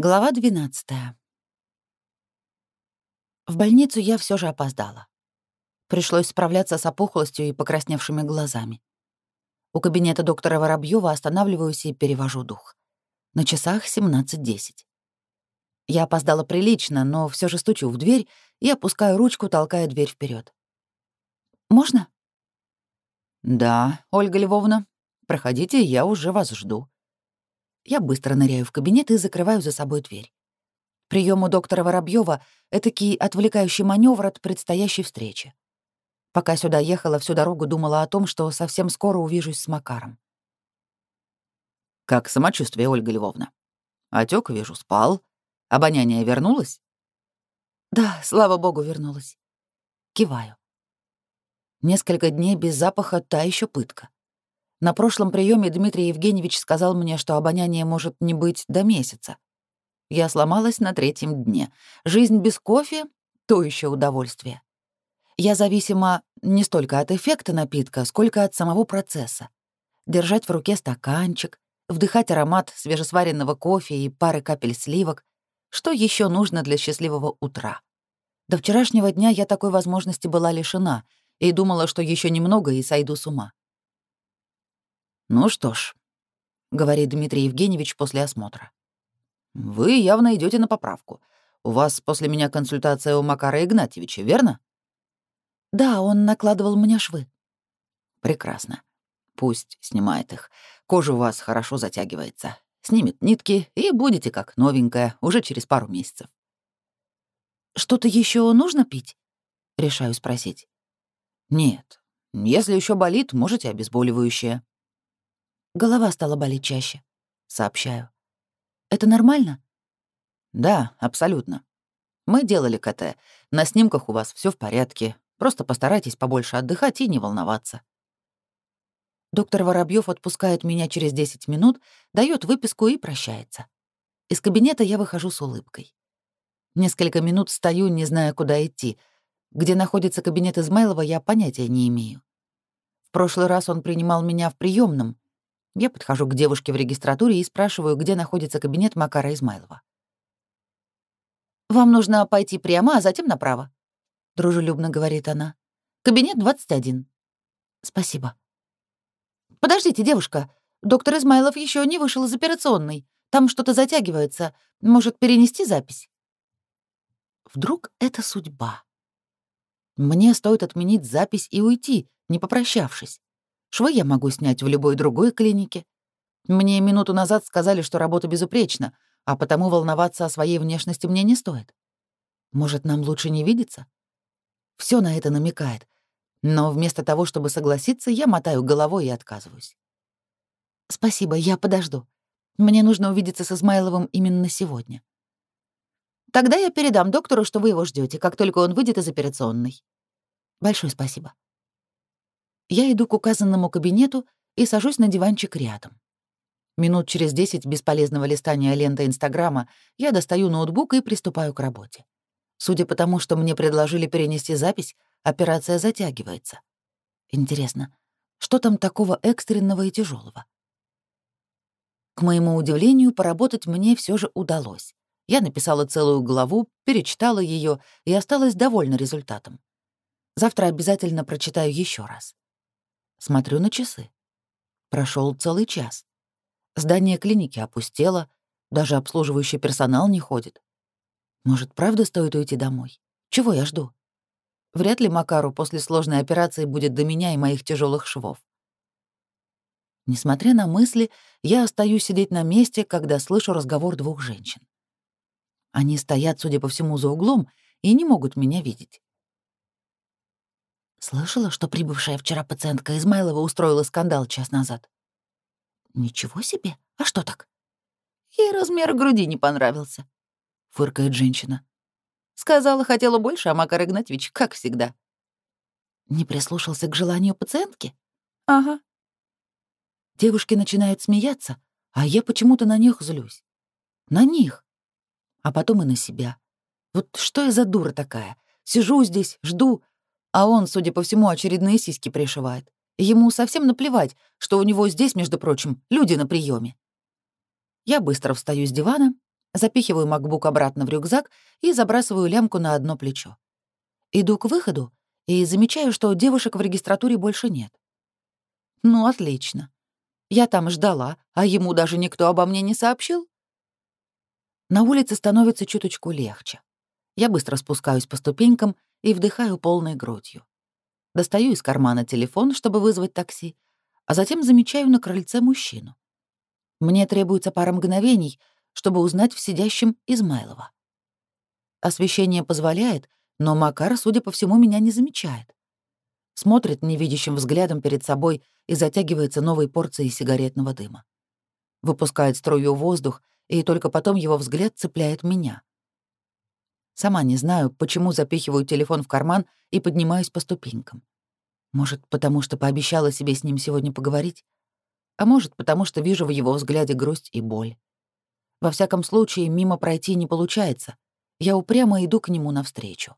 Глава 12. В больницу я все же опоздала. Пришлось справляться с опухолостью и покрасневшими глазами. У кабинета доктора Воробьева останавливаюсь и перевожу дух. На часах 17.10. Я опоздала прилично, но все же стучу в дверь и опускаю ручку, толкая дверь вперед. «Можно?» «Да, Ольга Львовна. Проходите, я уже вас жду», я быстро ныряю в кабинет и закрываю за собой дверь. Прием у доктора Воробьева этакий отвлекающий маневр от предстоящей встречи. Пока сюда ехала, всю дорогу думала о том, что совсем скоро увижусь с Макаром. Как самочувствие, Ольга Львовна? Отек, вижу, спал. Обоняние вернулось? Да, слава богу, вернулось. Киваю. Несколько дней без запаха — та еще пытка. На прошлом приеме Дмитрий Евгеньевич сказал мне, что обоняние может не быть до месяца. Я сломалась на третьем дне. Жизнь без кофе — то еще удовольствие. Я зависима не столько от эффекта напитка, сколько от самого процесса. Держать в руке стаканчик, вдыхать аромат свежесваренного кофе и пары капель сливок. Что еще нужно для счастливого утра? До вчерашнего дня я такой возможности была лишена и думала, что еще немного и сойду с ума. «Ну что ж», — говорит Дмитрий Евгеньевич после осмотра, — «вы явно идете на поправку. У вас после меня консультация у Макара Игнатьевича, верно?» «Да, он накладывал мне швы». «Прекрасно. Пусть снимает их. Кожа у вас хорошо затягивается. Снимет нитки, и будете как новенькая уже через пару месяцев». «Что-то еще нужно пить?» — решаю спросить. «Нет. Если еще болит, можете обезболивающее». Голова стала болеть чаще. Сообщаю. Это нормально? Да, абсолютно. Мы делали КТ. На снимках у вас все в порядке. Просто постарайтесь побольше отдыхать и не волноваться. Доктор Воробьев отпускает меня через 10 минут, дает выписку и прощается. Из кабинета я выхожу с улыбкой. Несколько минут стою, не зная, куда идти. Где находится кабинет Измайлова, я понятия не имею. В прошлый раз он принимал меня в приемном, я подхожу к девушке в регистратуре и спрашиваю, где находится кабинет Макара Измайлова. «Вам нужно пойти прямо, а затем направо», — дружелюбно говорит она. «Кабинет 21». «Спасибо». «Подождите, девушка, доктор Измайлов еще не вышел из операционной. Там что-то затягивается. Может, перенести запись?» Вдруг это судьба. Мне стоит отменить запись и уйти, не попрощавшись. Швы я могу снять в любой другой клинике. Мне минуту назад сказали, что работа безупречна, а потому волноваться о своей внешности мне не стоит. Может, нам лучше не видеться? Все на это намекает. Но вместо того, чтобы согласиться, я мотаю головой и отказываюсь. «Спасибо, я подожду. Мне нужно увидеться с Измайловым именно сегодня». «Тогда я передам доктору, что вы его ждете, как только он выйдет из операционной». «Большое спасибо», я иду к указанному кабинету и сажусь на диванчик рядом. Минут через десять бесполезного листания ленты Инстаграма я достаю ноутбук и приступаю к работе. Судя по тому, что мне предложили перенести запись, операция затягивается. Интересно, что там такого экстренного и тяжелого? К моему удивлению, поработать мне все же удалось. Я написала целую главу, перечитала ее и осталась довольна результатом. Завтра обязательно прочитаю еще раз. Смотрю на часы. Прошел целый час. Здание клиники опустело, даже обслуживающий персонал не ходит. Может, правда стоит уйти домой? Чего я жду? Вряд ли Макару после сложной операции будет до меня и моих тяжелых швов. Несмотря на мысли, я остаюсь сидеть на месте, когда слышу разговор двух женщин. Они стоят, судя по всему, за углом и не могут меня видеть. Слышала, что прибывшая вчера пациентка Измайлова устроила скандал час назад. Ничего себе, а что так? Ей размер груди не понравился, фыркает женщина. Сказала, хотела больше, а Макар Игнатьевич, как всегда. Не прислушался к желанию пациентки? Ага. Девушки начинают смеяться, а я почему-то на них злюсь. На них. А потом и на себя. Вот что я за дура такая? Сижу здесь, жду, а он, судя по всему, очередные сиськи пришивает. Ему совсем наплевать, что у него здесь, между прочим, люди на приеме. Я быстро встаю с дивана, запихиваю макбук обратно в рюкзак и забрасываю лямку на одно плечо. Иду к выходу и замечаю, что девушек в регистратуре больше нет. Ну, отлично. Я там ждала, а ему даже никто обо мне не сообщил. На улице становится чуточку легче. Я быстро спускаюсь по ступенькам — и вдыхаю полной грудью. Достаю из кармана телефон, чтобы вызвать такси, а затем замечаю на крыльце мужчину. Мне требуется пара мгновений, чтобы узнать в сидящем Измайлова. Освещение позволяет, но Макар, судя по всему, меня не замечает. Смотрит невидящим взглядом перед собой и затягивается новой порцией сигаретного дыма. Выпускает струю воздух, и только потом его взгляд цепляет меня. Сама не знаю, почему запихиваю телефон в карман и поднимаюсь по ступенькам. Может, потому что пообещала себе с ним сегодня поговорить? А может, потому что вижу в его взгляде грусть и боль. Во всяком случае, мимо пройти не получается. Я упрямо иду к нему навстречу.